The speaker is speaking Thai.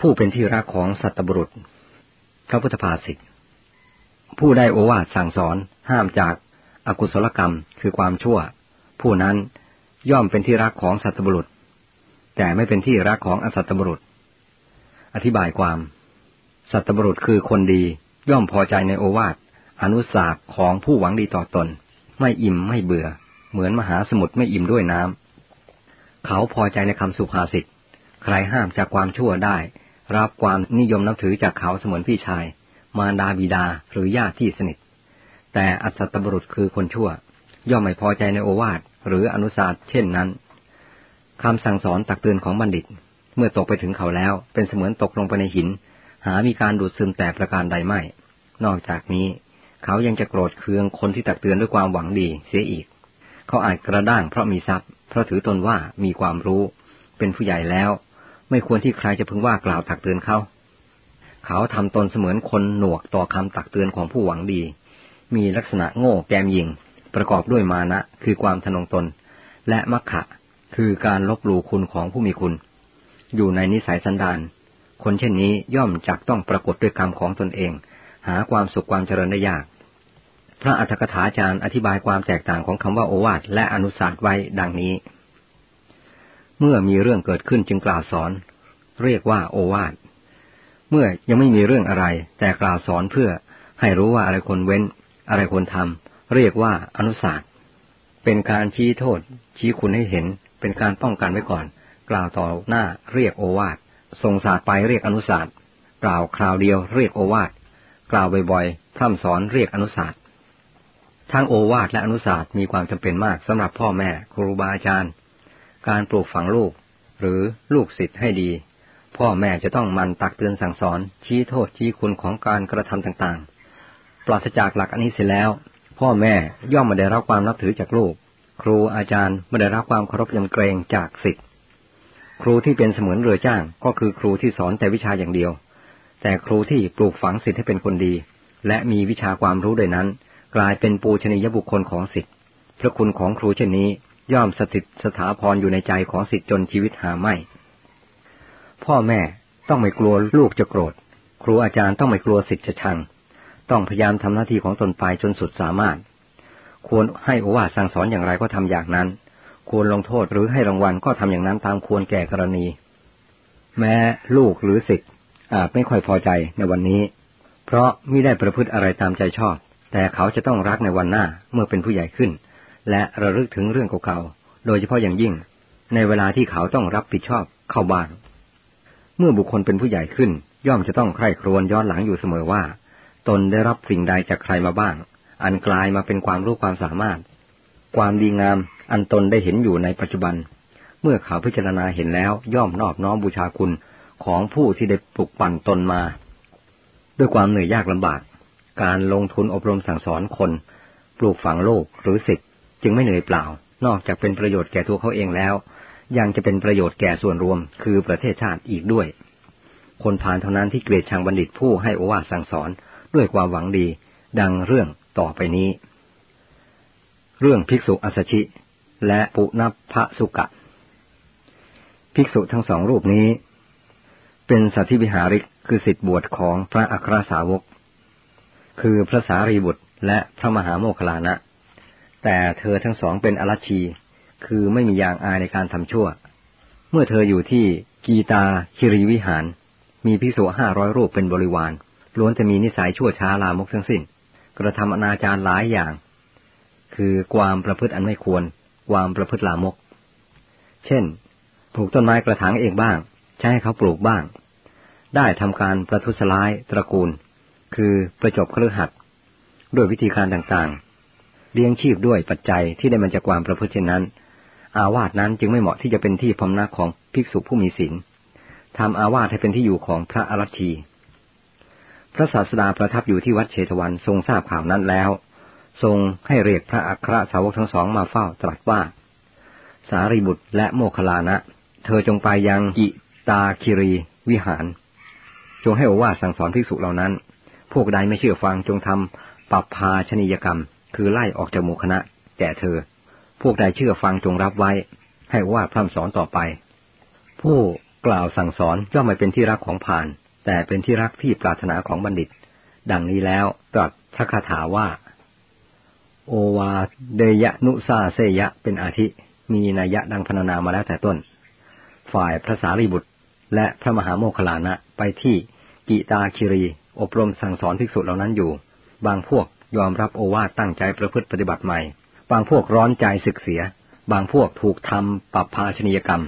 ผู้เป็นที่รักของสัตบุรุษ พระพุทธภาษิตผู้ได้โอวาทสั่งสอนห้ามจากอากุศลกรรมคือความชั่ว ผู้นั้นย่อมเป็นที่รักของสัตบุรุษ แต่ไม่เป็นที่รักของอสัตบุรุษ อธิบายความ สัตบุรุษคือคนดีย่อมพอใจในโอวาทอนุสาสของผู้หวังดีต่อตน ไม่อิ่มไม่เบื่อ เหมือนมหาสมุทรไม่อิ่มด้วยน้ำเขาพอใจในคำสุภาษิต ใครห้ามจากความชั่วได้ รับความนิยมนับถือจากเขาเสมือนพี่ชาย มารดาบิดาหรือญาติที่สนิท แต่อัศตบรุษคือคนชั่ว ย่อมไม่พอใจในโอวาทหรืออนุสาสเช่นนั้นคำสั่งสอนตักเตือนของบัณฑิต เมื่อตกไปถึงเขาแล้วเป็นเสมือนตกลงไปในหิน หามีการดูดซึมแต่ประการใดไม่ นอกจากนี้ เขายังจะโกรธเคืองคนที่ตักเตือนด้วยความหวังดีเสียอีก เขาอาจกระด้างเพราะมีทรัพย์ เพราะถือตนว่ามีความรู้ เป็นผู้ใหญ่แล้ว ไม่ควรที่ใครจะพึงว่ากล่าวตักเตือนเขา เขาทำตนเสมือนคนหนวกต่อคำตักเตือนของผู้หวังดี มีลักษณะโง่แกมยิง ประกอบด้วยมานะ คือความทนงตน และมักขะ คือการลบหลู่คุณของผู้มีคุณ อยู่ในนิสัยสันดานคนเช่นนี้ย่อมจักต้องปรากฏด้วยกรรมของตนเอง หาความสุขความเจริญได้ยาก พระอัฏฐกถาจารย์อธิบายความแตกต่างของคำว่าโอวาทและอนุสาสไว้ดังนี้ เมื่อมีเรื่องเกิดขึ้นจึงกล่าวสอน เรียกว่าโอวาท เมื่อยังไม่มีเรื่องอะไร แต่กล่าวสอนเพื่อให้รู้ว่าอะไรควรเว้น อะไรควรทำเรียกว่าอนุสาสเป็นการชี้โทษ ชี้คุณให้เห็น เป็นการป้องกันไว้ก่อน กล่าวต่อหน้าเรียกโอวาทส่งศาสตร์ไปเรียกอนุสาสกล่าวคราวเดียวเรียกโอวาทกล่าวบ่อยๆพร่ำสอนเรียกอนุสาสทั้งโอวาทและอนุสาสมีความจำเป็นมากสำหรับพ่อแม่ ครูบาอาจารย์ การปลูกฝังลูก หรือลูกศิษย์ให้ดี พ่อแม่จะต้องมันตักเตือนสั่งสอน ชี้โทษชี้คุณของการกระทำต่างๆ ปราศจากหลักอันนี้เสร็จแล้ว พ่อแม่ย่อมไมาได้รับความนับถือจากลูก ครูอาจารย์ไม่ได้รับความเคารพยำเกรงจากศิษย์ครูที่เป็นเสมือนเรือจ้าง ก็คือครูที่สอนแต่วิชาอย่างเดียว แต่ครูที่ปลูกฝังศิษย์ให้เป็นคนดี และมีวิชาความรู้โดยนั้น กลายเป็นปูชนียบุคคลของศิษย์พระคุณของครูเช่นนี้ ย่อมสถิตสถาพรอยู่ในใจของสิทธิจนชีวิตหาไม่ พ่อแม่ต้องไม่กลัวลูกจะโกรธ ครูอาจารย์ต้องไม่กลัวสิทธิจะชัง ต้องพยายามทำหน้าที่ของตนไปจนสุดสามารถ ควรให้อวาสั่งสอนอย่างไรก็ทำอย่างนั้น ควรลงโทษหรือให้รางวัลก็ทำอย่างนั้นตามควรแก่กรณี แม้ลูกหรือสิทธิ์อาจไม่ค่อยพอใจในวันนี้ เพราะไม่ได้ประพฤติอะไรตามใจชอบ แต่เขาจะต้องรักในวันหน้าเมื่อเป็นผู้ใหญ่ขึ้น และระลึกถึงเรื่องเก่าๆ โดยเฉพาะอย่างยิ่ง ในเวลาที่เขาต้องรับผิดชอบเข้าบ้าน เมื่อบุคคลเป็นผู้ใหญ่ขึ้น ย่อมจะต้องใคร่ครวญย้อนหลังอยู่เสมอว่า ตนได้รับสิ่งใดจากใครมาบ้าง อันกลายมาเป็นความรู้ความสามารถ ความดีงามอันตนได้เห็นอยู่ในปัจจุบัน เมื่อเขาพิจารณาเห็นแล้วย่อมนอบน้อมบูชาคุณของผู้ที่ได้ปลุกปั่นตนมา ด้วยความเหนื่อยยากลำบาก การลงทุนอบรมสั่งสอนคน ปลูกฝังโลกหรือสิทธิ จึงไม่เหนื่อยเปล่า นอกจากเป็นประโยชน์แก่ตัวเขาเองแล้ว ยังจะเป็นประโยชน์แก่ส่วนรวม คือประเทศชาติอีกด้วย คนผ่านเท่านั้นที่เกลียดชังบัณฑิตผู้ให้โอวาสั่งสอนด้วยความหวังดี ดังเรื่องต่อไปนี้ เรื่องภิกษุอัสชิ และปุณพะสุกะ ภิกษุทั้งสองรูปนี้ เป็นสัตธิวิหาริกคือสิทธิบวชของพระอัครสาวก คือพระสารีบุตรและพระมหาโมคลานะ แต่เธอทั้งสองเป็นอรัชี คือไม่มียางอายในการทำชั่ว เมื่อเธออยู่ที่กีตาคิริวิหาร มีพิสุห้าร้อยรูปเป็นบริวาร ล้วนจะมีนิสัยชั่วช้าลามกทั้งสิ้น กระทำอนาจารหลายอย่าง คือความประพฤติอันไม่ควร ความประพฤติลามก เช่น ปลูกต้นไม้กระถางเองบ้าง ใช้ให้เขาปลูกบ้าง ได้ทำการประทุษร้ายตระกูล คือประจบเครือขัด ด้วยวิธีการต่างๆ เลี้ยงชีพด้วยปัจจัยที่ได้มาจากความประพฤติเช่นนั้น อาวาสนั้นจึงไม่เหมาะที่จะเป็นที่พำนักของภิกษุผู้มีศีลทำอาวาสให้เป็นที่อยู่ของพระอรัชี พระศาสดาประทับอยู่ที่วัดเชตวันทรงทราบข่าวนั้นแล้ว ทรงให้เรียกพระอัครสาวกทั้งสองมาเฝ้าตรัสว่า สารีบุตรและโมคลานะ เธอจงไปยังกิตาคิรีวิหาร จงให้อวาสั่งสอนภิกษุเหล่านั้น พวกใดไม่เชื่อฟังจงทำปัปพาชนิยกรรม คือไล่ออกจากหมู่คณะ แก่เธอ พวกใดเชื่อฟังจงรับไว้ ให้ว่าพร่ำสอนต่อไป ผู้กล่าวสั่งสอนย่อมไม่เป็นที่รักของผ่าน แต่เป็นที่รักที่ปรารถนาของบัณฑิต ดังนี้แล้วตรัสพระคาถาว่า โอวาเดยะนุซาเซยะเป็นอาทิ มีนัยยะดังพรรณนามาแล้วแต่ต้น ฝ่ายพระสารีบุตร และพระมหาโมคลานะไปที่กิตาคิรี อบรมสั่งสอนภิกษุเหล่านั้นอยู่ บางพวก ยอมรับโอวาทตั้งใจประพฤติปฏิบัติใหม่ บางพวกร้อนใจศึกเสีย บางพวกถูกทำปรับภาชนียกรรม